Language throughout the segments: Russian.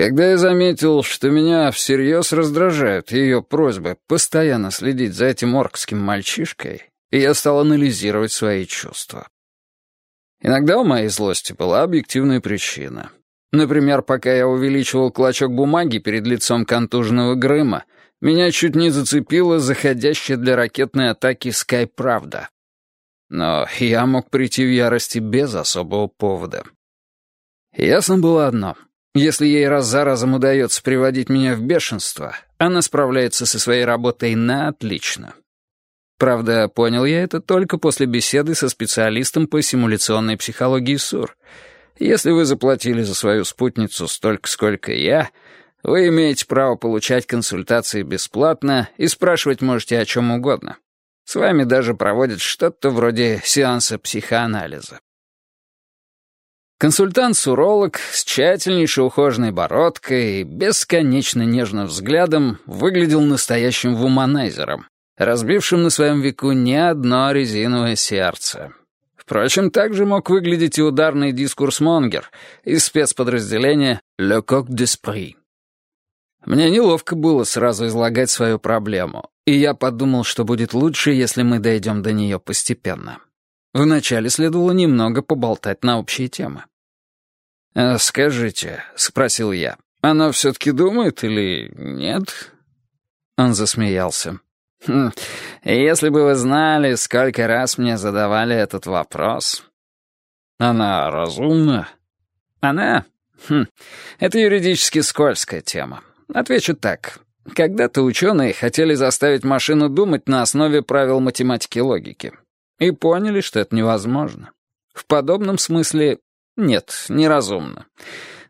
Когда я заметил, что меня всерьез раздражают ее просьбы постоянно следить за этим оркским мальчишкой, я стал анализировать свои чувства. Иногда у моей злости была объективная причина. Например, пока я увеличивал клочок бумаги перед лицом контуженного Грыма, меня чуть не зацепила заходящая для ракетной атаки «Скай-Правда». Но я мог прийти в ярости без особого повода. Ясно было одно — если ей раз за разом удается приводить меня в бешенство, она справляется со своей работой на отлично. Правда, понял я это только после беседы со специалистом по симуляционной психологии СУР. Если вы заплатили за свою спутницу столько, сколько я, вы имеете право получать консультации бесплатно и спрашивать можете о чем угодно. С вами даже проводят что-то вроде сеанса психоанализа. Консультант-суролог с тщательнейшей ухоженной бородкой и бесконечно нежным взглядом выглядел настоящим вуманайзером, разбившим на своем веку не одно резиновое сердце. Впрочем, также мог выглядеть и ударный дискурс-монгер из спецподразделения «Le Coq d'Esprit». Мне неловко было сразу излагать свою проблему, и я подумал, что будет лучше, если мы дойдем до нее постепенно. Вначале следовало немного поболтать на общие темы. «А «Скажите», — спросил я, — «она все-таки думает или нет?» Он засмеялся. «Хм, «Если бы вы знали, сколько раз мне задавали этот вопрос». «Она разумна?» «Она? Хм, это юридически скользкая тема. Отвечу так. Когда-то ученые хотели заставить машину думать на основе правил математики и логики. И поняли, что это невозможно. В подобном смысле нет, неразумно.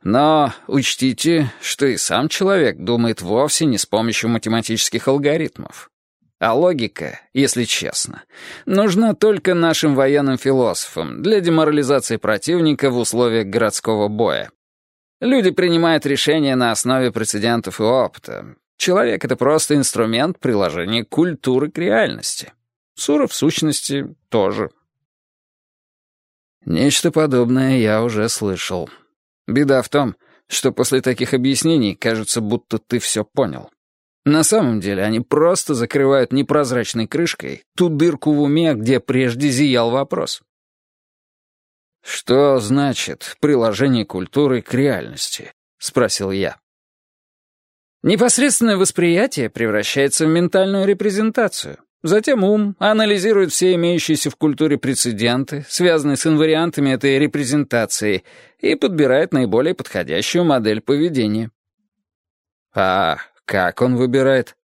Но учтите, что и сам человек думает вовсе не с помощью математических алгоритмов. А логика, если честно, нужна только нашим военным философам для деморализации противника в условиях городского боя. Люди принимают решения на основе прецедентов и опыта. Человек — это просто инструмент приложения культуры к реальности. Сура, в сущности, тоже. Нечто подобное я уже слышал. Беда в том, что после таких объяснений кажется, будто ты все понял. На самом деле они просто закрывают непрозрачной крышкой ту дырку в уме, где прежде зиял вопрос. «Что значит приложение культуры к реальности?» — спросил я. Непосредственное восприятие превращается в ментальную репрезентацию. Затем ум анализирует все имеющиеся в культуре прецеденты, связанные с инвариантами этой репрезентации, и подбирает наиболее подходящую модель поведения. А как он выбирает?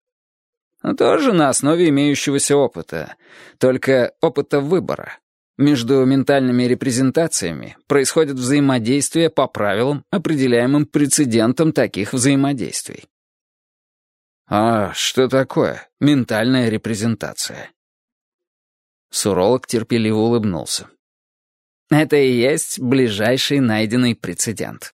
Ну, тоже на основе имеющегося опыта, только опыта выбора. Между ментальными репрезентациями происходит взаимодействие по правилам, определяемым прецедентом таких взаимодействий. «А что такое ментальная репрезентация?» Суролог терпеливо улыбнулся. «Это и есть ближайший найденный прецедент.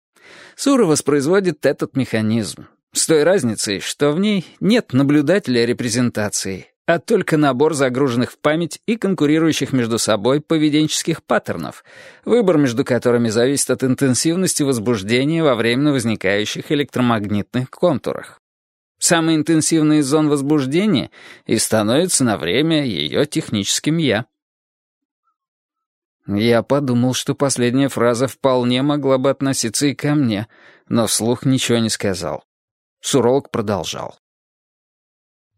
Сура воспроизводит этот механизм, с той разницей, что в ней нет наблюдателя репрезентации, а только набор загруженных в память и конкурирующих между собой поведенческих паттернов, выбор между которыми зависит от интенсивности возбуждения во временно возникающих электромагнитных контурах. Самый интенсивный из зон возбуждения и становится на время ее техническим «я». Я подумал, что последняя фраза вполне могла бы относиться и ко мне, но вслух ничего не сказал. Суролог продолжал.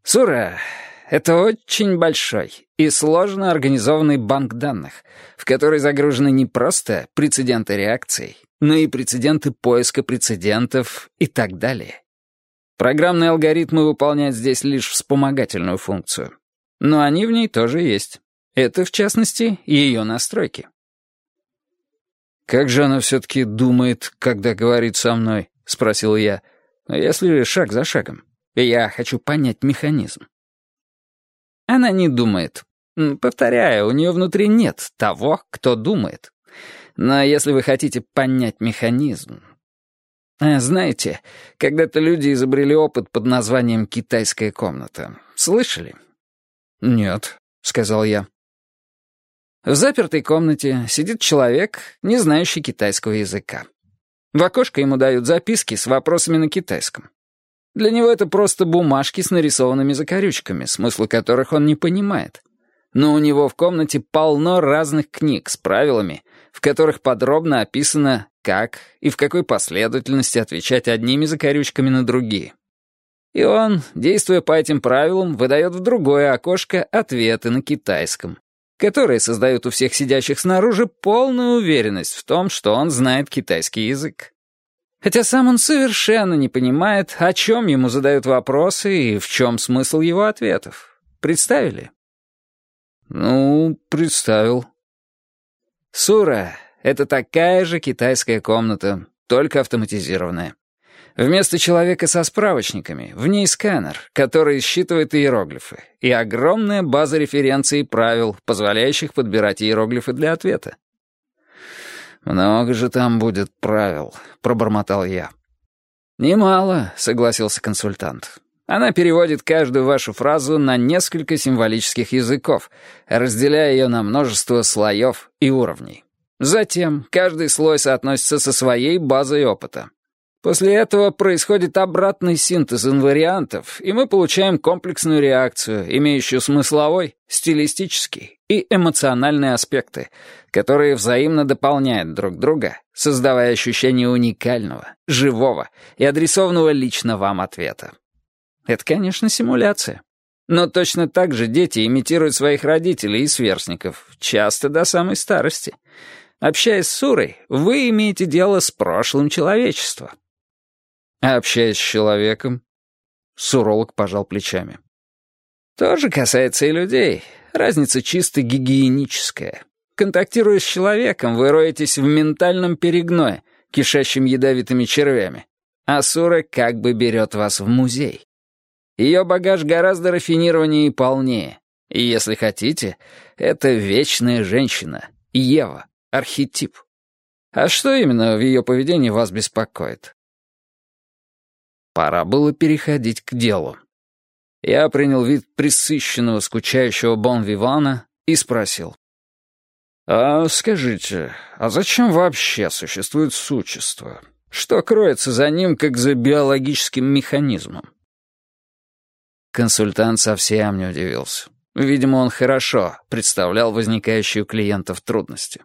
«Сура — это очень большой и сложно организованный банк данных, в который загружены не просто прецеденты реакций, но и прецеденты поиска прецедентов и так далее. Программные алгоритмы выполняют здесь лишь вспомогательную функцию. Но они в ней тоже есть. Это, в частности, ее настройки. «Как же она все-таки думает, когда говорит со мной?» — спросил я. «Если шаг за шагом. Я хочу понять механизм». Она не думает. Повторяю, у нее внутри нет того, кто думает. Но если вы хотите понять механизм, знаете, когда-то люди изобрели опыт под названием «китайская комната». Слышали? «Нет», — сказал я. В запертой комнате сидит человек, не знающий китайского языка. В окошко ему дают записки с вопросами на китайском. Для него это просто бумажки с нарисованными закорючками, смысла которых он не понимает. Но у него в комнате полно разных книг с правилами, в которых подробно описано, как и в какой последовательности отвечать одними закорючками на другие. И он, действуя по этим правилам, выдает в другое окошко ответы на китайском, которые создают у всех сидящих снаружи полную уверенность в том, что он знает китайский язык. Хотя сам он совершенно не понимает, о чем ему задают вопросы и в чем смысл его ответов. Представили? Ну, представил. Сура — это такая же китайская комната, только автоматизированная. Вместо человека со справочниками в ней сканер, который считывает иероглифы, и огромная база референций и правил, позволяющих подбирать иероглифы для ответа. «Много же там будет правил», — пробормотал я. «Немало», — согласился консультант. Она переводит каждую вашу фразу на несколько символических языков, разделяя ее на множество слоев и уровней. Затем каждый слой соотносится со своей базой опыта. После этого происходит обратный синтез инвариантов, и мы получаем комплексную реакцию, имеющую смысловой, стилистический и эмоциональные аспекты, которые взаимно дополняют друг друга, создавая ощущение уникального, живого и адресованного лично вам ответа. Это, конечно, симуляция. Но точно так же дети имитируют своих родителей и сверстников, часто до самой старости. Общаясь с Сурой, вы имеете дело с прошлым человечества. А общаясь с человеком? Суролог пожал плечами. Тоже касается и людей. Разница чисто гигиеническая. Контактируя с человеком, вы роетесь в ментальном перегное, кишащем ядовитыми червями. А Сура как бы берет вас в музей. Ее багаж гораздо рафинированнее и полнее. И если хотите, это вечная женщина, Ева, архетип. А что именно в ее поведении вас беспокоит? Пора было переходить к делу. Я принял вид присыщенного, скучающего бон-вивана и спросил. «А скажите, а зачем вообще существует существо? Что кроется за ним, как за биологическим механизмом?» Консультант совсем не удивился. Видимо, он хорошо представлял возникающие у клиентов трудности.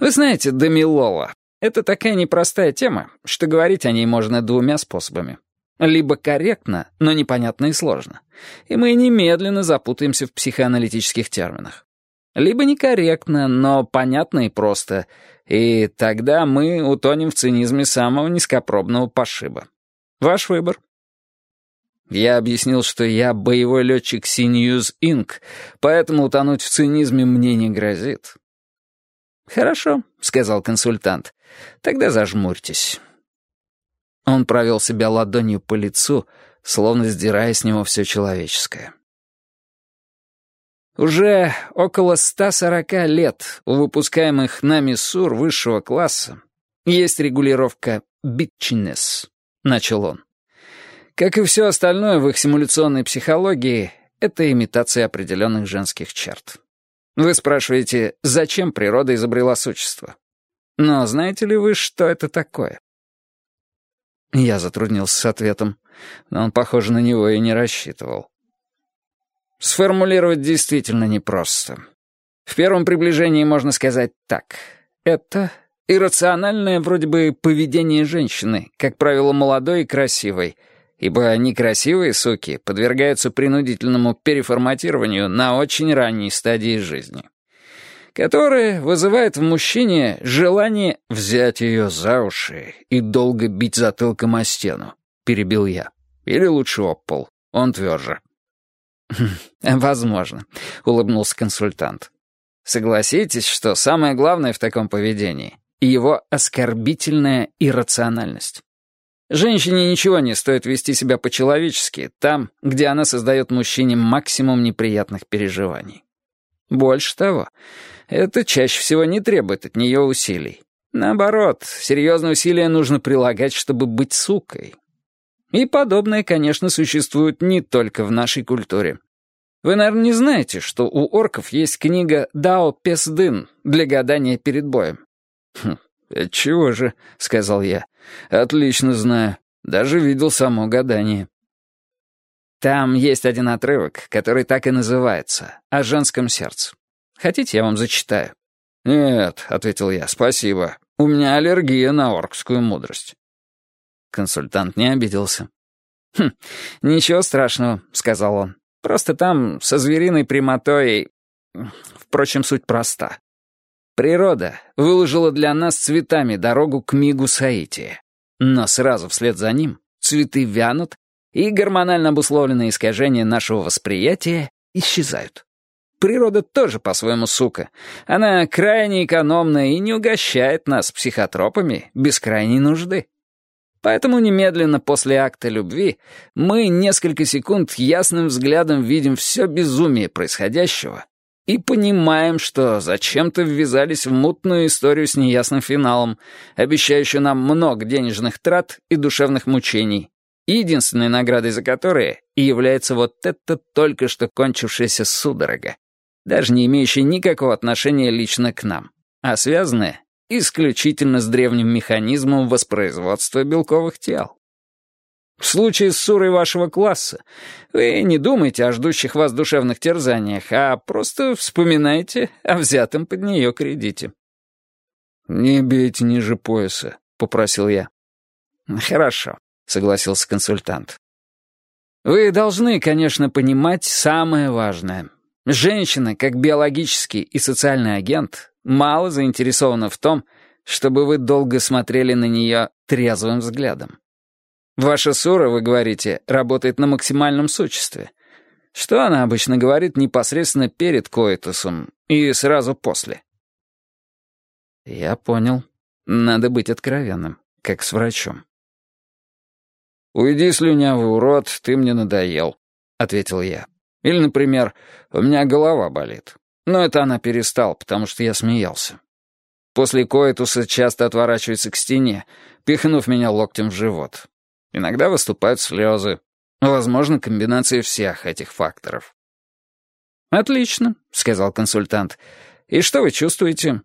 «Вы знаете Дамилова, это такая непростая тема, что говорить о ней можно двумя способами. Либо корректно, но непонятно и сложно. И мы немедленно запутаемся в психоаналитических терминах. Либо некорректно, но понятно и просто. И тогда мы утонем в цинизме самого низкопробного пошиба. Ваш выбор. Я объяснил, что я боевой летчик Синьюз Инк, поэтому утонуть в цинизме мне не грозит. «Хорошо», — сказал консультант. «Тогда зажмурьтесь». Он провел себя ладонью по лицу, словно сдирая с него все человеческое. Уже около 140 лет у выпускаемых нами СУР высшего класса есть регулировка «битчинес», — начал он. Как и все остальное в их симуляционной психологии, это имитация определенных женских черт. Вы спрашиваете, зачем природа изобрела существо? Но знаете ли вы, что это такое? Я затруднился с ответом, но он, похоже, на него и не рассчитывал. Сформулировать действительно непросто. В первом приближении можно сказать так. Это иррациональное вроде бы поведение женщины, как правило, молодой и красивой — ибо некрасивые суки подвергаются принудительному переформатированию на очень ранней стадии жизни, которое вызывает в мужчине желание взять ее за уши и долго бить затылком о стену, перебил я. Или лучше об пол, он тверже. «Возможно», — улыбнулся консультант. «Согласитесь, что самое главное в таком поведении — его оскорбительная иррациональность. Женщине ничего не стоит вести себя по-человечески там, где она создает мужчине максимум неприятных переживаний. Больше того, это чаще всего не требует от нее усилий. Наоборот, серьезные усилия нужно прилагать, чтобы быть сукой. И подобное, конечно, существует не только в нашей культуре. Вы, наверное, не знаете, что у орков есть книга «Дао Песдын» для гадания перед боем. Хм, «Отчего же?» — сказал я. «Отлично знаю. Даже видел само гадание». Там есть один отрывок, который так и называется «О женском сердце». Хотите, я вам зачитаю? «Нет», — ответил я, — «спасибо. У меня аллергия на оркскую мудрость». Консультант не обиделся. «Хм, ничего страшного», — сказал он. «Просто там со звериной прямотой... Впрочем, суть проста. Природа выложила для нас цветами дорогу к мигу Саития. Но сразу вслед за ним цветы вянут, и гормонально обусловленные искажения нашего восприятия исчезают. Природа тоже по-своему сука. Она крайне экономна и не угощает нас психотропами без крайней нужды. Поэтому немедленно после акта любви мы несколько секунд ясным взглядом видим все безумие происходящего и понимаем, что зачем-то ввязались в мутную историю с неясным финалом, обещающую нам много денежных трат и душевных мучений, единственной наградой за которые является вот эта только что кончившаяся судорога, даже не имеющая никакого отношения лично к нам, а связанная исключительно с древним механизмом воспроизводства белковых тел. В случае с сурой вашего класса вы не думайте о ждущих вас душевных терзаниях, а просто вспоминайте о взятом под нее кредите. «Не бейте ниже пояса», — попросил я. «Хорошо», — согласился консультант. «Вы должны, конечно, понимать самое важное. Женщина, как биологический и социальный агент, мало заинтересована в том, чтобы вы долго смотрели на нее трезвым взглядом. Ваша Сура, вы говорите, работает на максимальном существе. Что она обычно говорит непосредственно перед коитусом и сразу после? Я понял. Надо быть откровенным, как с врачом. «Уйди, слюнявый урод, ты мне надоел», — ответил я. Или, например, «У меня голова болит». Но это она перестала, потому что я смеялся. После коитуса часто отворачивается к стене, пихнув меня локтем в живот. Иногда выступают слезы. Возможно, комбинация всех этих факторов. «Отлично», — сказал консультант. «И что вы чувствуете?»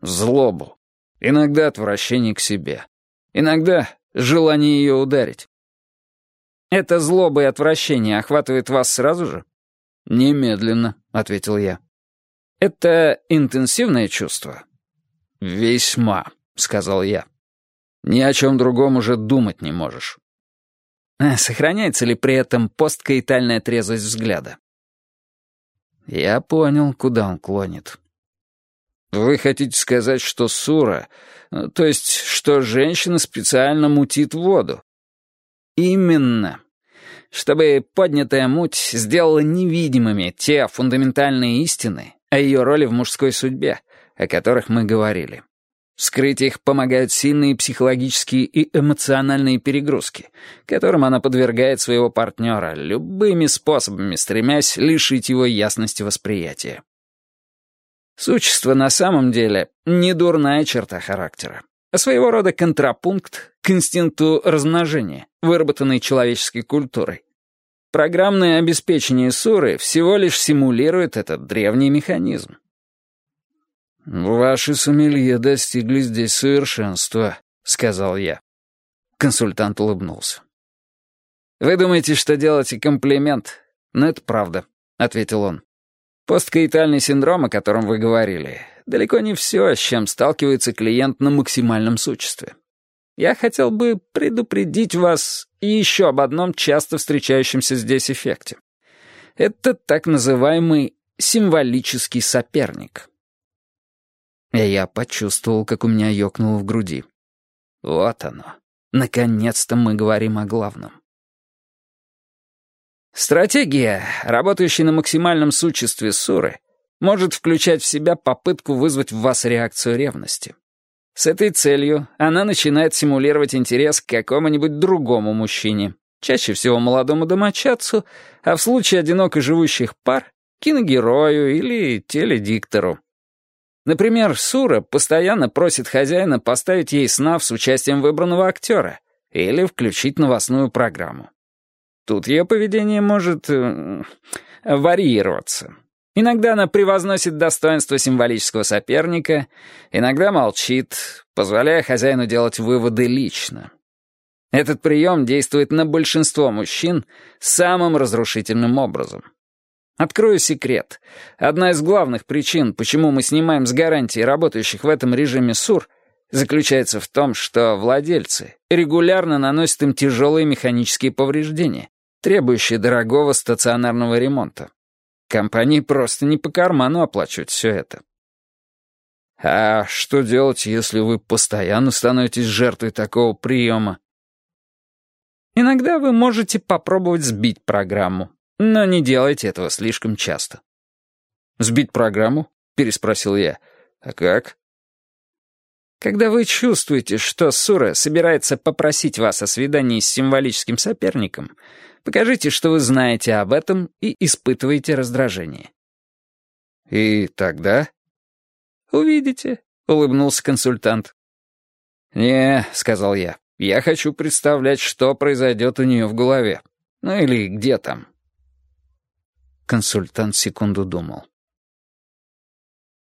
«Злобу. Иногда отвращение к себе. Иногда желание ее ударить. Это злоба и отвращение охватывает вас сразу же? Немедленно, ответил я. Это интенсивное чувство? Весьма, сказал я. Ни о чем другом уже думать не можешь. А сохраняется ли при этом посткаитальная трезвость взгляда? Я понял, куда он клонит. Вы хотите сказать, что Сура, то есть, что женщина специально мутит воду, Именно. Чтобы поднятая муть сделала невидимыми те фундаментальные истины о ее роли в мужской судьбе, о которых мы говорили. Скрыть их помогают сильные психологические и эмоциональные перегрузки, которым она подвергает своего партнера, любыми способами стремясь лишить его ясности восприятия. Существо на самом деле не дурная черта характера а своего рода контрапункт к инстинкту размножения, выработанной человеческой культурой. Программное обеспечение Суры всего лишь симулирует этот древний механизм. «Ваши сомелье достигли здесь совершенства», — сказал я. Консультант улыбнулся. «Вы думаете, что делаете комплимент? Но это правда», — ответил он. «Посткаитальный синдром, о котором вы говорили, далеко не все, с чем сталкивается клиент на максимальном существе. Я хотел бы предупредить вас еще об одном часто встречающемся здесь эффекте. Это так называемый символический соперник. И я почувствовал, как у меня ёкнуло в груди. Вот оно. Наконец-то мы говорим о главном. Стратегия, работающая на максимальном существе Суры, может включать в себя попытку вызвать в вас реакцию ревности. С этой целью она начинает симулировать интерес к какому-нибудь другому мужчине, чаще всего молодому домочадцу, а в случае одиноко живущих пар — киногерою или теледиктору. Например, Сура постоянно просит хозяина поставить ей снав с участием выбранного актера или включить новостную программу. Тут ее поведение может э, варьироваться. Иногда она превозносит достоинство символического соперника, иногда молчит, позволяя хозяину делать выводы лично. Этот прием действует на большинство мужчин самым разрушительным образом. Открою секрет. Одна из главных причин, почему мы снимаем с гарантии работающих в этом режиме СУР, заключается в том, что владельцы регулярно наносят им тяжелые механические повреждения, требующие дорогого стационарного ремонта. Компании просто не по карману оплачивать все это. А что делать, если вы постоянно становитесь жертвой такого приема? Иногда вы можете попробовать сбить программу, но не делайте этого слишком часто. «Сбить программу?» — переспросил я. «А как?» Когда вы чувствуете, что Сура собирается попросить вас о свидании с символическим соперником, покажите, что вы знаете об этом и испытываете раздражение. «И тогда?» «Увидите», — улыбнулся консультант. «Не», — сказал я, — «я хочу представлять, что произойдет у нее в голове. Ну или где там». Консультант секунду думал.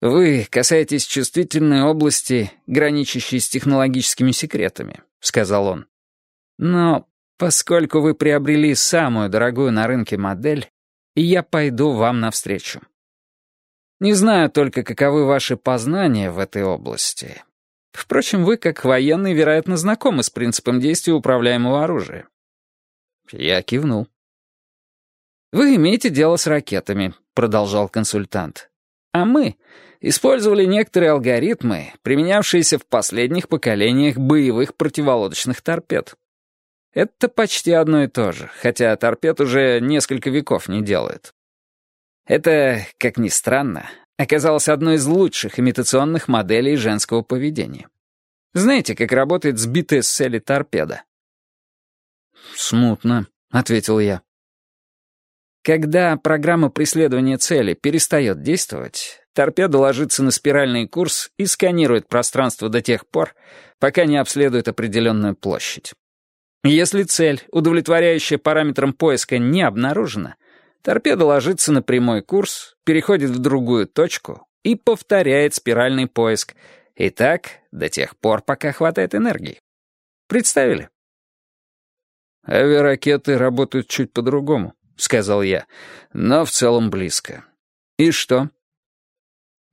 «Вы касаетесь чувствительной области, граничащей с технологическими секретами», — сказал он. «Но поскольку вы приобрели самую дорогую на рынке модель, я пойду вам навстречу. Не знаю только, каковы ваши познания в этой области. Впрочем, вы, как военный, вероятно, знакомы с принципом действия управляемого оружия». Я кивнул. «Вы имеете дело с ракетами», — продолжал консультант. «А мы использовали некоторые алгоритмы, применявшиеся в последних поколениях боевых противолодочных торпед. Это почти одно и то же, хотя торпед уже несколько веков не делают. Это, как ни странно, оказалось одной из лучших имитационных моделей женского поведения. Знаете, как работает сбитая с цели торпеда? «Смутно», — ответил я. Когда программа преследования цели перестает действовать, торпеда ложится на спиральный курс и сканирует пространство до тех пор, пока не обследует определенную площадь. Если цель, удовлетворяющая параметрам поиска, не обнаружена, торпеда ложится на прямой курс, переходит в другую точку и повторяет спиральный поиск. И так до тех пор, пока хватает энергии. Представили? Авиаракеты работают чуть по-другому. — сказал я, — но в целом близко. И что?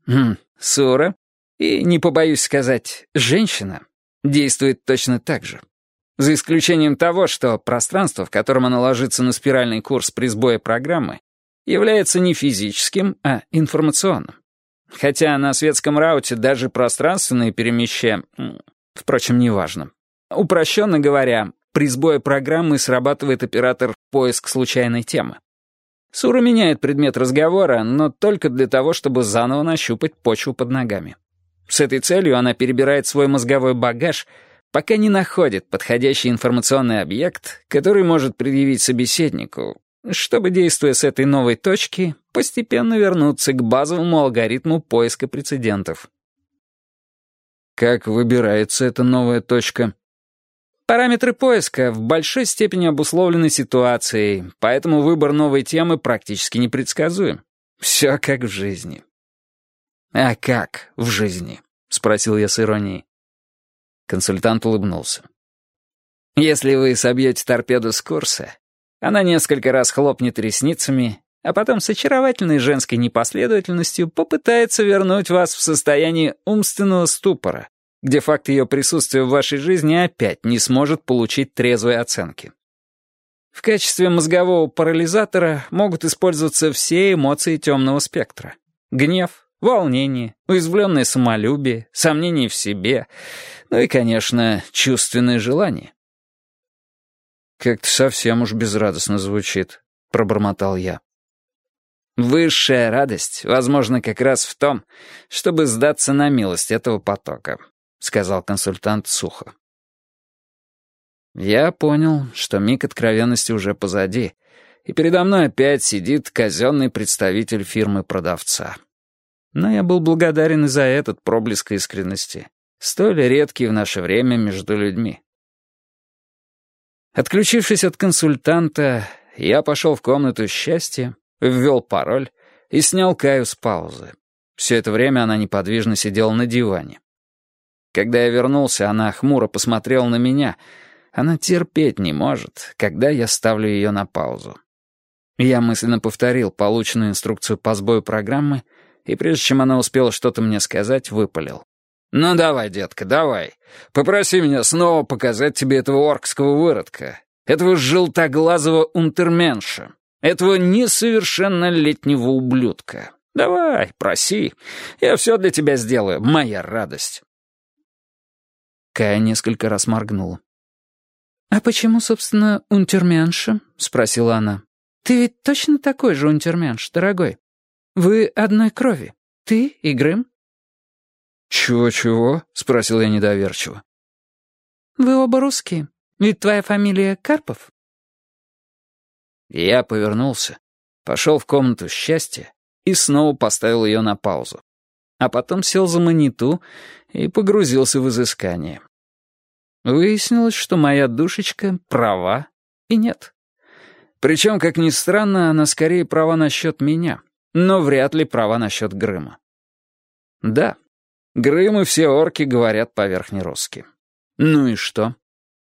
Хм, Сура, и, не побоюсь сказать, женщина, действует точно так же. За исключением того, что пространство, в котором она ложится на спиральный курс при сбое программы, является не физическим, а информационным. Хотя на светском рауте даже пространственные перемещения... Впрочем, неважно. Упрощенно говоря, при сбое программы срабатывает оператор «Поиск случайной темы». Сура меняет предмет разговора, но только для того, чтобы заново нащупать почву под ногами. С этой целью она перебирает свой мозговой багаж, пока не находит подходящий информационный объект, который может предъявить собеседнику, чтобы, действуя с этой новой точки, постепенно вернуться к базовому алгоритму поиска прецедентов. Как выбирается эта новая точка? Параметры поиска в большой степени обусловлены ситуацией, поэтому выбор новой темы практически непредсказуем. Все как в жизни. «А как в жизни?» — спросил я с иронией. Консультант улыбнулся. «Если вы собьете торпеду с курса, она несколько раз хлопнет ресницами, а потом с очаровательной женской непоследовательностью попытается вернуть вас в состояние умственного ступора, где факт ее присутствия в вашей жизни опять не сможет получить трезвой оценки. В качестве мозгового парализатора могут использоваться все эмоции темного спектра. Гнев, волнение, уязвленное самолюбие, сомнение в себе, ну и, конечно, чувственное желание. «Как-то совсем уж безрадостно звучит», — пробормотал я. «Высшая радость, возможно, как раз в том, чтобы сдаться на милость этого потока», — сказал консультант сухо. Я понял, что миг откровенности уже позади, и передо мной опять сидит казенный представитель фирмы-продавца. Но я был благодарен и за этот проблеск искренности, столь редкий в наше время между людьми. Отключившись от консультанта, я пошел в комнату счастья, ввел пароль, и снял Каю с паузы. Все это время она неподвижно сидела на диване. Когда я вернулся, она хмуро посмотрела на меня. Она терпеть не может, когда я ставлю ее на паузу. Я мысленно повторил полученную инструкцию по сбою программы, и прежде чем она успела что-то мне сказать, выпалил. «Ну давай, детка, давай. Попроси меня снова показать тебе этого оркского выродка, этого желтоглазого унтерменша, этого несовершеннолетнего ублюдка. Давай, проси. Я все для тебя сделаю, моя радость». Кая несколько раз моргнула. «А почему, собственно, унтерменша?» — спросила она. «Ты ведь точно такой же унтерменш, дорогой. Вы одной крови. Ты и Грым?» «Чего-чего?» — спросил я недоверчиво. «Вы оба русские. Ведь твоя фамилия Карпов?» Я повернулся, пошел в комнату счастья и снова поставил ее на паузу. А потом сел за маниту и погрузился в изыскание. Выяснилось, что моя душечка права и нет. Причем, как ни странно, она скорее права насчет меня, но вряд ли права насчет Грыма. Да, Грым и все орки говорят по-верхнерусски. Ну и что?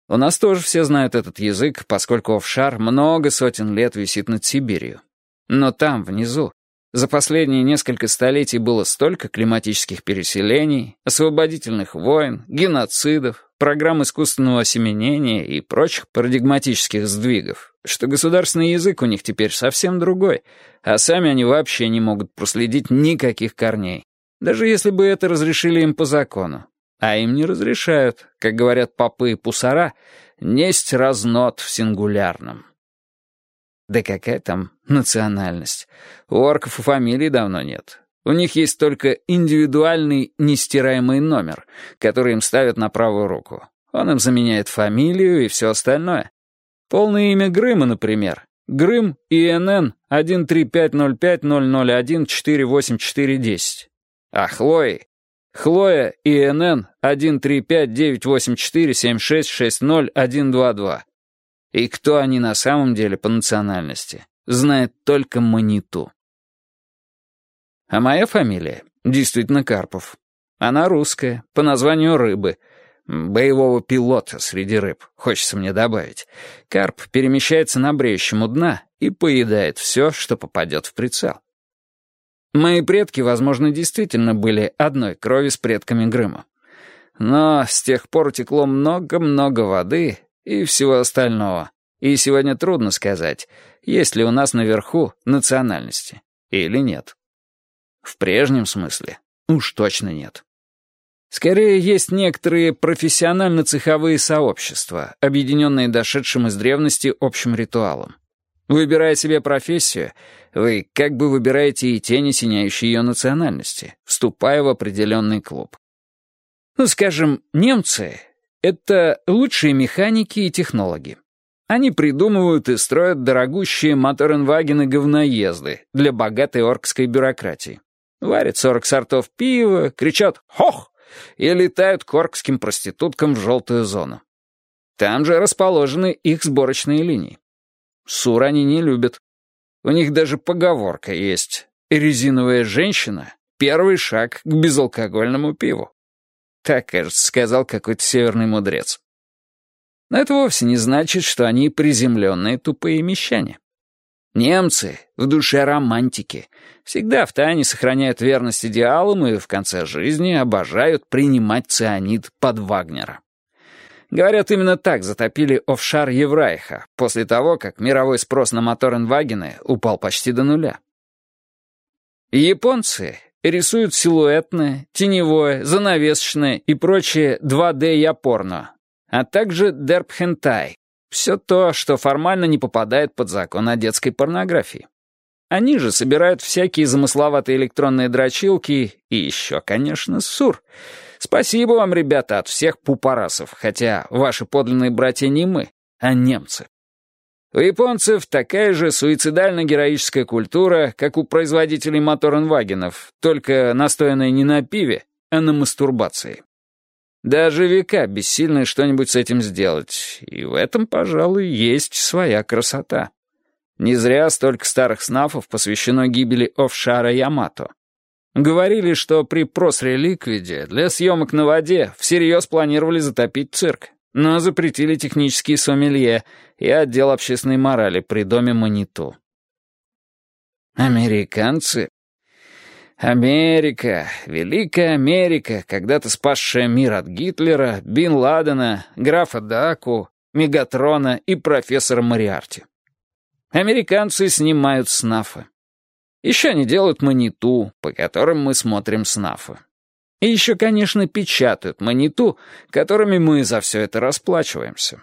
У нас тоже все знают этот язык, поскольку офшар много сотен лет висит над Сибирью. Но там, внизу, за последние несколько столетий было столько климатических переселений, освободительных войн, геноцидов, программ искусственного осеменения и прочих парадигматических сдвигов, что государственный язык у них теперь совсем другой, а сами они вообще не могут проследить никаких корней, даже если бы это разрешили им по закону. А им не разрешают, как говорят попы и пусара, несть разнот в сингулярном. Да какая там национальность? У орков и фамилий давно нет. У них есть только индивидуальный нестираемый номер, который им ставят на правую руку. Он им заменяет фамилию и все остальное. Полное имя Грыма, например. Грым ИНН 1350500148410. А Хлои? Хлоя ИНН 1359847660122. И кто они на самом деле по национальности, знает только Маниту. А моя фамилия действительно Карпов. Она русская, по названию рыбы. Боевого пилота среди рыб, хочется мне добавить. Карп перемещается на бреющем у дна и поедает все, что попадет в прицел. Мои предки, возможно, действительно были одной крови с предками Грыма. Но с тех пор утекло много-много воды, и всего остального. И сегодня трудно сказать, есть ли у нас наверху национальности или нет. В прежнем смысле уж точно нет. Скорее, есть некоторые профессионально-цеховые сообщества, объединенные дошедшим из древности общим ритуалом. Выбирая себе профессию, вы как бы выбираете и тени, синяющие ее национальности, вступая в определенный клуб. Ну, скажем, немцы это лучшие механики и технологи. Они придумывают и строят дорогущие моторенвагены-говноезды для богатой оркской бюрократии. Варят 40 сортов пива, кричат «Хох!» и летают к оркским проституткам в желтую зону. Там же расположены их сборочные линии. Сур они не любят. У них даже поговорка есть «Резиновая женщина — первый шаг к безалкогольному пиву». Так, кажется, сказал какой-то северный мудрец. Но это вовсе не значит, что они приземленные тупые мещане. Немцы в душе романтики. Всегда в тайне сохраняют верность идеалам и в конце жизни обожают принимать цианид под Вагнера. Говорят, именно так затопили офшар Еврайха после того, как мировой спрос на моторенвагены упал почти до нуля. Японцы рисуют силуэтное, теневое, занавесочное и прочее 2D-япорно, а также дербхентай, все то, что формально не попадает под закон о детской порнографии. Они же собирают всякие замысловатые электронные дрочилки и еще, конечно, ссур. Спасибо вам, ребята, от всех пупорасов, хотя ваши подлинные братья не мы, а немцы. У японцев такая же суицидально-героическая культура, как у производителей моторенвагенов, только настоянная не на пиве, а на мастурбации. Даже века бессильны что-нибудь с этим сделать, и в этом, пожалуй, есть своя красота. Не зря столько старых снафов посвящено гибели офшара Ямато. Говорили, что при просреликвиде для съемок на воде всерьез планировали затопить цирк, но запретили технические сомелье и отдел общественной морали при доме Маниту. Американцы? Америка, Великая Америка, когда-то спасшая мир от Гитлера, Бин Ладена, графа Даку, Мегатрона и профессора Мариарти. Американцы снимают снафы. Еще они делают маниту, по которым мы смотрим снафы. И еще, конечно, печатают маниту, которыми мы за все это расплачиваемся.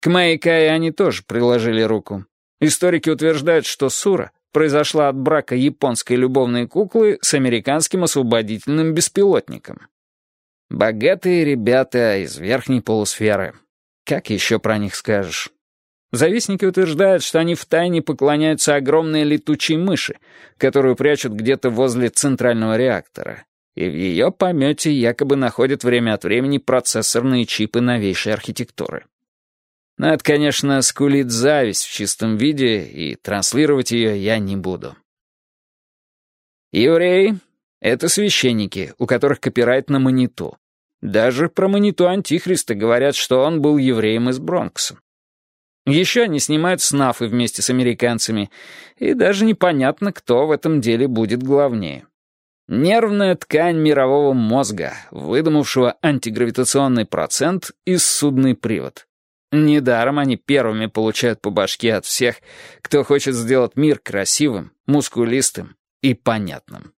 К Майкае они тоже приложили руку. Историки утверждают, что Сура произошла от брака японской любовной куклы с американским освободительным беспилотником. Богатые ребята из верхней полусферы. Как еще про них скажешь? Завистники утверждают, что они втайне поклоняются огромной летучей мыши, которую прячут где-то возле центрального реактора, и в ее помете якобы находят время от времени процессорные чипы новейшей архитектуры. Это, конечно, скулит зависть в чистом виде, и транслировать ее я не буду. Евреи — это священники, у которых копирайт на маниту. Даже про маниту Антихриста говорят, что он был евреем из Бронкса. Еще они снимают снафы вместе с американцами, и даже непонятно, кто в этом деле будет главнее. Нервная ткань мирового мозга, выдумавшего антигравитационный процент и судный привод. Недаром они первыми получают по башке от всех, кто хочет сделать мир красивым, мускулистым и понятным.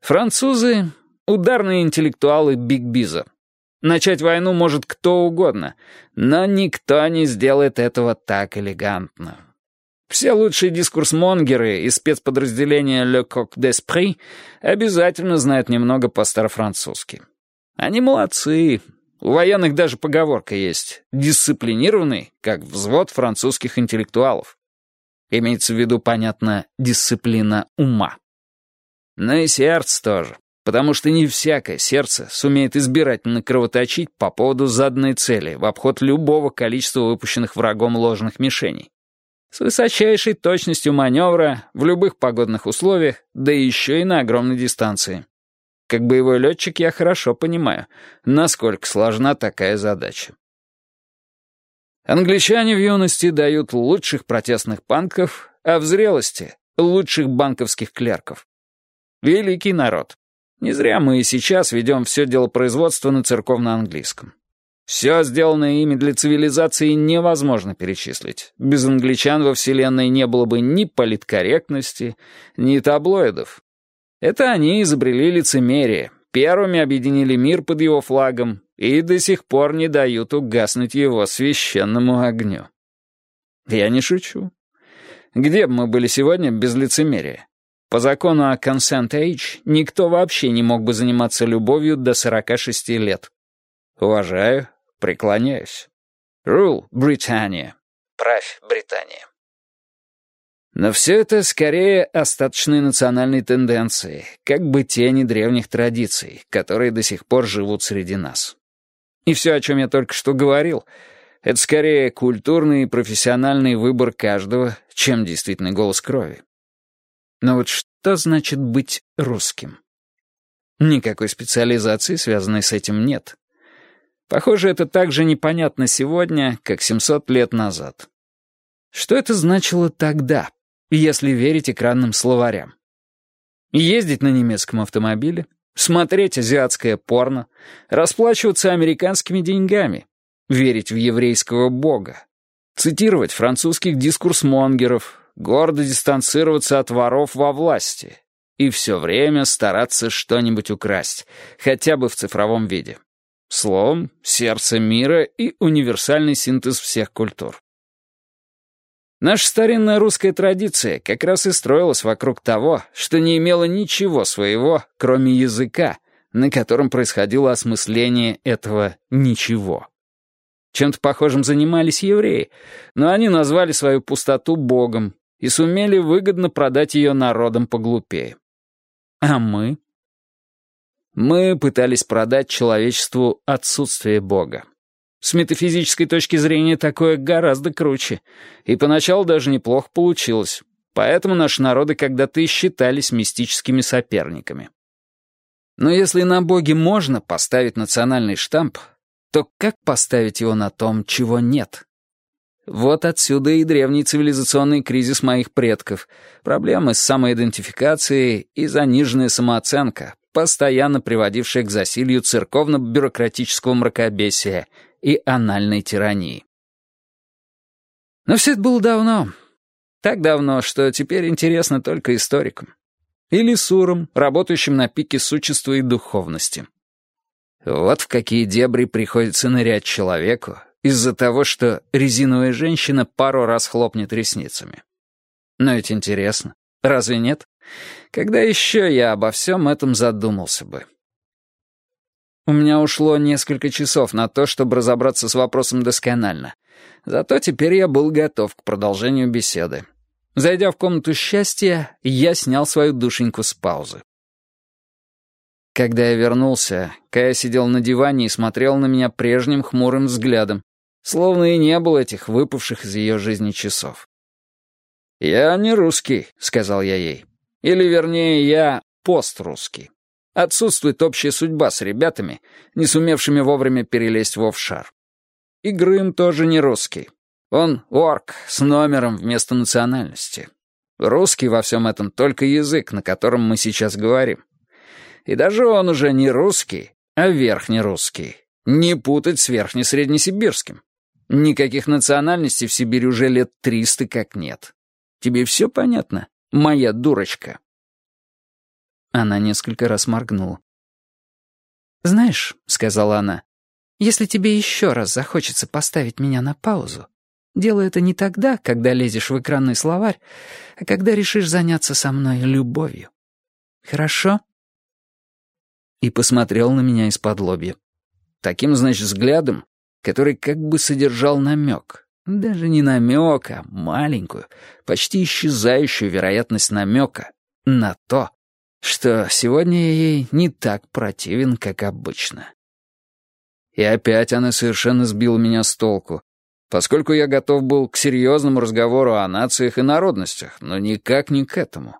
Французы — ударные интеллектуалы Биг Биза. Начать войну может кто угодно, но никто не сделает этого так элегантно. Все лучшие дискурсмонгеры из спецподразделения «Le Coq d'Esprit» обязательно знают немного по-старофранцузски. Они молодцы. У военных даже поговорка есть. Дисциплинированный, как взвод французских интеллектуалов. Имеется в виду, понятно, дисциплина ума. Но и сердце тоже потому что не всякое сердце сумеет избирательно кровоточить по поводу заданной цели в обход любого количества выпущенных врагом ложных мишеней. С высочайшей точностью маневра, в любых погодных условиях, да еще и на огромной дистанции. Как боевой летчик я хорошо понимаю, насколько сложна такая задача. Англичане в юности дают лучших протестных панков, а в зрелости — лучших банковских клерков. Великий народ. Не зря мы и сейчас ведем все дело производства на церковно-английском. Все сделанное ими для цивилизации невозможно перечислить. Без англичан во Вселенной не было бы ни политкорректности, ни таблоидов. Это они изобрели лицемерие, первыми объединили мир под его флагом и до сих пор не дают угаснуть его священному огню. Я не шучу. Где бы мы были сегодня без лицемерия? По закону о consent age никто вообще не мог бы заниматься любовью до 46 лет. Уважаю, преклоняюсь. Rule, Британия. Правь, Британия. Но все это скорее остаточные национальные тенденции, как бы тени древних традиций, которые до сих пор живут среди нас. И все, о чем я только что говорил, это скорее культурный и профессиональный выбор каждого, чем действительный голос крови. Но вот что значит быть русским? Никакой специализации, связанной с этим, нет. Похоже, это так же непонятно сегодня, как 700 лет назад. Что это значило тогда, если верить экранным словарям? Ездить на немецком автомобиле, смотреть азиатское порно, расплачиваться американскими деньгами, верить в еврейского бога, цитировать французских дискурсмонгеров, гордо дистанцироваться от воров во власти и все время стараться что-нибудь украсть, хотя бы в цифровом виде. Словом, сердце мира и универсальный синтез всех культур. Наша старинная русская традиция как раз и строилась вокруг того, что не имело ничего своего, кроме языка, на котором происходило осмысление этого «ничего». Чем-то похожим занимались евреи, но они назвали свою пустоту Богом и сумели выгодно продать ее народам поглупее. А мы? Мы пытались продать человечеству отсутствие Бога. С метафизической точки зрения такое гораздо круче. И поначалу даже неплохо получилось. Поэтому наши народы когда-то и считались мистическими соперниками. Но если на боге можно поставить национальный штамп, то как поставить его на том, чего нет? Вот отсюда и древний цивилизационный кризис моих предков, проблемы с самоидентификацией и заниженная самооценка, постоянно приводившая к засилью церковно-бюрократического мракобесия и анальной тирании. Но все это было давно. Так давно, что теперь интересно только историкам. Или сурам, работающим на пике существа и духовности. Вот в какие дебри приходится нырять человеку из-за того, что резиновая женщина пару раз хлопнет ресницами. Но ведь интересно, разве нет? Когда еще я обо всем этом задумался бы? У меня ушло несколько часов на то, чтобы разобраться с вопросом досконально. Зато теперь я был готов к продолжению беседы. Зайдя в комнату счастья, я снял свою душеньку с паузы. Когда я вернулся, Кая сидел на диване и смотрел на меня прежним хмурым взглядом, словно и не было этих выпавших из ее жизни часов. «Я не русский», — сказал я ей. «Или, вернее, я пост-русский. Отсутствует общая судьба с ребятами, не сумевшими вовремя перелезть в офшар. И Грым тоже не русский. Он орк с номером вместо национальности. Русский во всем этом только язык, на котором мы сейчас говорим. И даже он уже не русский, а верхнерусский. Не путать с верхнесреднесибирским. Никаких национальностей в Сибири уже лет триста как нет. Тебе все понятно, моя дурочка?» Она несколько раз моргнула. «Знаешь», — сказала она, — «если тебе еще раз захочется поставить меня на паузу, делай это не тогда, когда лезешь в экранный словарь, а когда решишь заняться со мной любовью. Хорошо?» И посмотрел на меня из-под лобья. Таким, значит, взглядом, который как бы содержал намек. Даже не намек, а маленькую, почти исчезающую вероятность намека на то, что сегодня я ей не так противен, как обычно. И опять она совершенно сбила меня с толку, поскольку я готов был к серьезному разговору о нациях и народностях, но никак не к этому.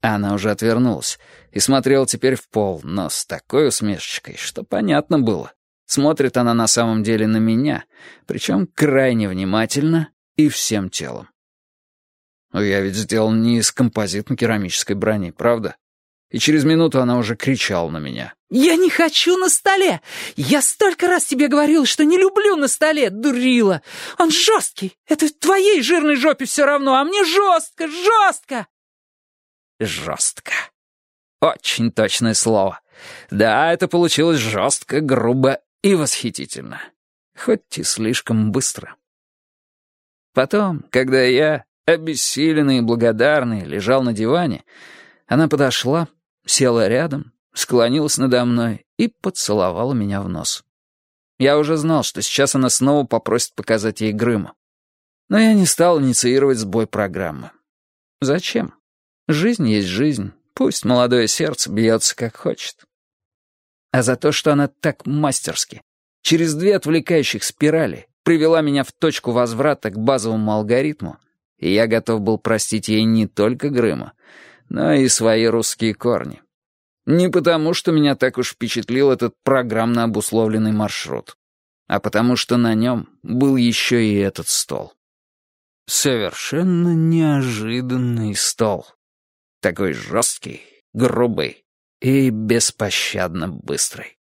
Она уже отвернулась и смотрела теперь в пол, но с такой усмешечкой, что понятно было. Смотрит она на самом деле на меня, причем крайне внимательно и всем телом. Я ведь сделан не из композитно-керамической брони, правда? И через минуту она уже кричала на меня. «Я не хочу на столе! Я столько раз тебе говорил, что не люблю на столе, дурила! Он жесткий! Это твоей жирной жопе все равно, а мне жестко, жестко!» Жестко. Очень точное слово. Да, это получилось жестко, грубо и восхитительно. Хоть и слишком быстро. Потом, когда я, обессиленный и благодарный, лежал на диване, она подошла, села рядом, склонилась надо мной и поцеловала меня в нос. Я уже знал, что сейчас она снова попросит показать ей Грыма. Но я не стал инициировать сбой программы. Зачем? Жизнь есть жизнь, пусть молодое сердце бьется как хочет а за то, что она так мастерски, через две отвлекающих спирали, привела меня в точку возврата к базовому алгоритму, и я готов был простить ей не только Грыма, но и свои русские корни. Не потому, что меня так уж впечатлил этот программно обусловленный маршрут, а потому что на нем был еще и этот стол. Совершенно неожиданный стол. Такой жесткий, грубый, и беспощадно быстрый.